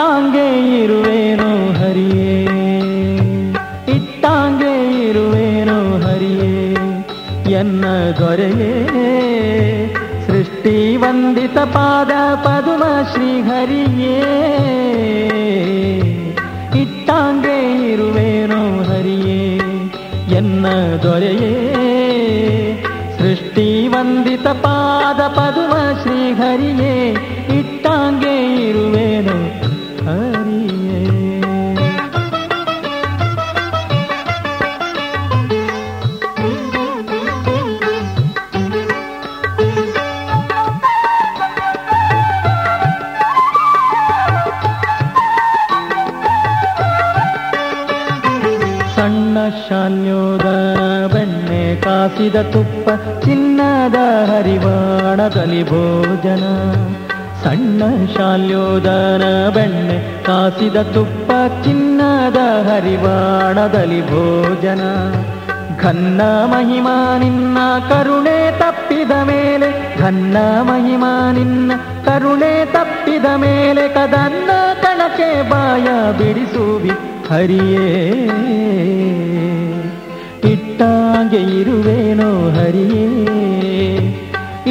இட்டாங்கே இருவேனோ ஹரியே ಇಟ್ಟಾಂಗೆ ಇರುವೇನೋ ಹರಿಯೇ ಎನ್ನ ದೊರೆಯೇ ಸೃಷ್ಟಿ ವಂದಿತ ಪಾದ ಪದುಮ ಶ್ರೀ ಹರಿಯೇ ಇಟ್ಟಾಂಗೆ ಇರುವೇನೋ ಹರಿಯೇ ಎನ್ನ ದೊರೆಯೇ ಸೃಷ್ಟಿ ವಂದಿತ ಪಾದ ಪದುಮ ಶ್ರೀ ಹರಿಯೇ ಕಾಸಿದ ತುಪ್ಪ, ಚಿನ್ನದ ಹರಿವಾಣದಲ್ಲಿ ಭೋಜನ. ಸಣ್ಣ ಶಾಲ್ಯೋದನ ಬೆಣ್ಣೆ, ಕಾಸಿದ ತುಪ್ಪ, ಚಿನ್ನದ ಹರಿವಾಣದಲ್ಲಿ ಭೋಜನ. ಘನ್ನ ಮಹಿಮಾ ನಿನ್ನ ಕರುಣೆ ತಪ್ಪಿದ ಮೇಲೆ, ಘನ್ನ ಮಹಿಮಾ ನಿನ್ನ ಕರುಣೆ ತಪ್ಪಿದ ಮೇಲೆ, ಕದನ್ನ ಕಣಕ್ಕೆ ಬಾಯ ಬಿಡಿಸುವಿ ಹರಿಯೇ. ಇಟ್ಟಾಗೆ ಇರುವೇನೋ ಹರಿಯೇ?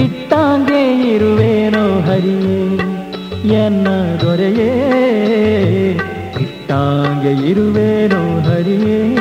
ಇಟ್ಟಾಗೆ ಇರುವೇನೋ ಹರಿಯೇ? ಎನ್ನ ದೊರೆಯೇ? ಇಟ್ಟಾಗೆ ಇರುವೇನೋ ಹರಿಯೇ?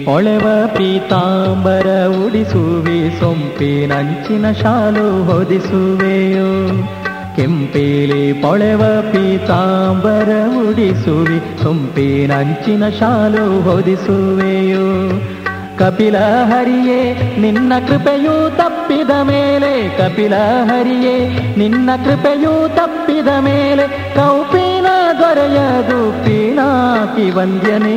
ಕೆಂಪೀಲಿ ಪೊಳೆವ ಪೀತಾಂಬರ ಉಡಿಸುವೆ ಸೊಂಪಿನಂಚಿನ ಶಾಲು ಹೊದಿಸುವೆಯೋ ಕೆಂಪೇಲಿ ಪೊಳೆವ ಪೀತಾಂಬರ ಉಡಿಸುವಿ ಸೊಂಪಿನಂಚಿನ ಶಾಲು ಹೊದಿಸುವೆಯೋ ಕಪಿಲ ಹರಿಯೇ ನಿನ್ನ ಕೃಪೆಯೂ ತಪ್ಪಿದ ಮೇಲೆ ಕಪಿಲ ಹರಿಯೇ ನಿನ್ನ ಕೃಪೆಯೂ ತಪ್ಪಿದ ಮೇಲೆ ಕೌಪಿನ ದೊರೆಯದು ಪೀಣಾಕಿ ವಂದ್ಯನೇ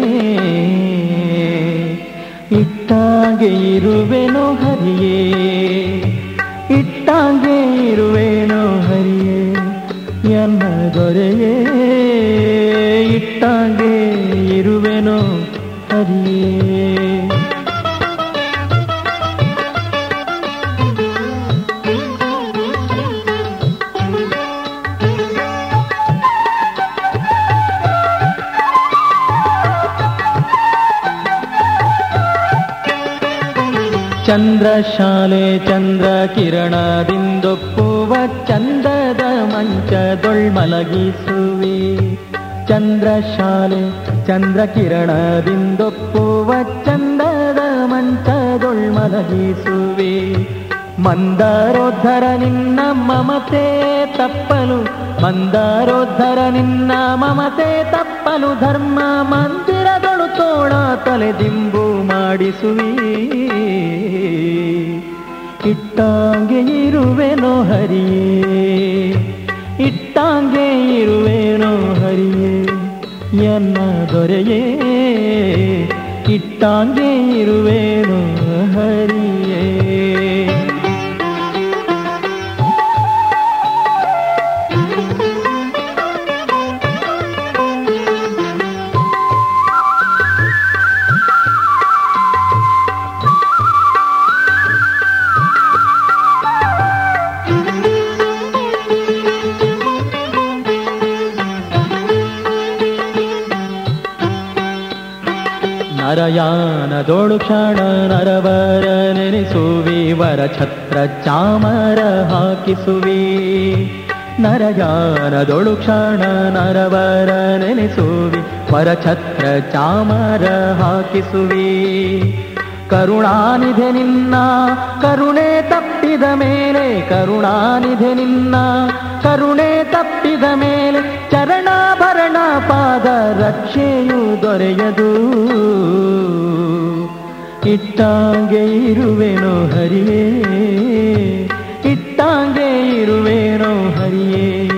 ಇಟ್ಟಾಗೆ ಇರುವೆನೋ ಹರಿಯೇ ಇಟ್ಟಾಗೆ ಇರುವೆನೋ ಹರಿಯೇ ಎನ್ನ ದೊರೆಯೇ ಚಂದ್ರ ಶಾಲೆ ಚಂದ್ರ ಕಿರಣದಿಂದೊಪ್ಪುವ ಚಂದದ ಮಂಚದೊಳ್ಮಲಗಿಸುವೆ ದೊಳ್ಮಲಗಿಸುವೆ ಚಂದ್ರಶಾಲೆ ಚಂದ್ರ ಕಿರಣದಿಂದೊಪ್ಪುವ ಚಂದದ ಮಂಚದೊಳ್ಮಲಗಿಸುವೆ ಮಂದಾರೋದ್ಧರ ನಿನ್ನ ಮಮತೆ ತಪ್ಪಲು ಮಂದಾರೋದ್ಧರ ನಿನ್ನ ಮಮತೆ ತಪ್ಪಲು ಧರ್ಮ, ಮಂದಿರಗಳು ತೋಳ ತಲೆದಿಂಬು ಮಾಡಿಸುವಿ. ಇಟ್ಟಾಂಗೆ ಇರುವೆನೋ ಹರಿಯೇ, ಇಟ್ಟಾಂಗೆ ಇರುವೆನೋ ಹರಿಯೇ, ಎನ್ನ ದೊರೆಯೇ, ಇಟ್ಟಾಂಗೆ ಇರುವೆನೋ ಹರಿಯೇ. ನರಯಾನದೋಳು ಕ್ಷಣ ನರವರ ನೆನೆಸುವಿ, ವರ ಛತ್ರ ಚಾಮರ ಹಾಕಿಸುವಿ. ನರಯಾನದೊಳು ಕ್ಷಣ ನರವರ ನೆನೆಸುವಿ, ವರ ಛತ್ರ ಚಾಮರ ಹಾಕಿಸುವಿ. ಕರುಣಾನಿಧೆ ನಿನ್ನ, ಕರುಣೆ ತಪ್ಪಿದ ಮೇಲೆ, ಕರುಣಾನಿಧೆ ನಿನ್ನ, ಕರುಣೆ ತಪ್ಪಿದ ಮೇಲೆ ಚರಣಾಭರಣ ಪಾದ ರಕ್ಷೆಯು ದೊರೆಯದು. ಇಟ್ಟಾಂಗೆ ಇರುವೆನೋ ಹರಿಯೇ, ಇಟ್ಟಾಂಗೆ ಇರುವೆನೋ ಹರಿಯೇ,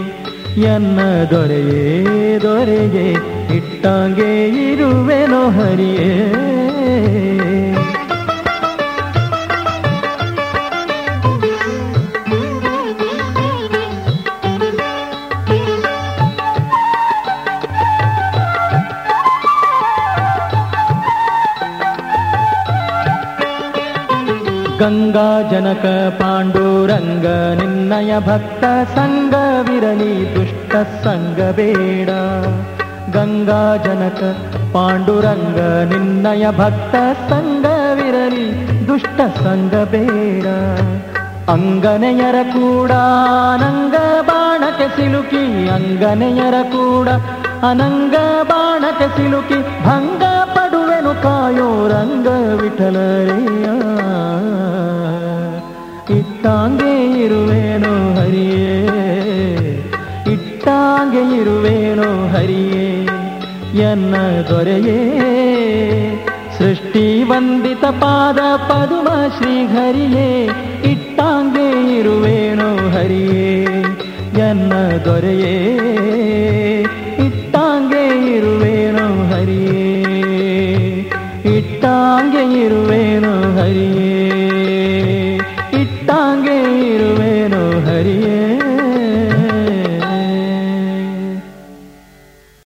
ಎನ್ನ ದೊರೆಯೇ ದೊರೆಗೆ ಇಟ್ಟಾಂಗೆ ಇರುವೆನೋ ಹರಿಯೇ. ಗಂಗಾ ಜನಕ ಪಾಂಡುರಂಗ ನಿನ್ನಯ ಭಕ್ತ ಸಂಗವಿರಲಿ ದುಷ್ಟ ಸಂಗ ಬೇಡ. ಗಂಗಾ ಜನಕ ಪಾಂಡುರಂಗ ನಿನ್ನಯ ಭಕ್ತ ಸಂಗವಿರಲಿ ದುಷ್ಟ ಸಂಗ ಬೇಡ. ಅಂಗನೆಯರ ಕೂಡ ಅನಂಗ ಬಾಣಕ್ಕೆ ಸಿಲುಕಿ, ಅಂಗನೆಯರ ಕೂಡ ಅನಂಗ ಬಾಣಕ್ಕೆ ಸಿಲುಕಿ, ಭಂಗ ಪಡುವೆನು ಕಾಯೋ ರಂಗ ವಿಠಲರೆಯ. ಇಟ್ಟಾಂಗೆ ಇರುವೇನೋ ಹರಿಯೇ, ಇಟ್ಟಾಂಗೆ ಇರುವೇನೋ ಹರಿಯೇ, ಎನ್ನ ದೊರೆಯೇ. ಸೃಷ್ಟಿ ವಂದಿತ ಪಾದ ಪದುಮ ಶ್ರೀಹರಿಯೇ, ಇಟ್ಟಾಂಗೆ ಇರುವೇನೋ ಹರಿಯೇ, ಎನ್ನ ದೊರೆಯೇ. ಇಟ್ಟಾಂಗೆ ಇರುವೇನೋ ಹರಿಯೇ, ಇಟ್ಟಾಂಗೆ ಇರುವೇನೋ ಹರಿಯೇ.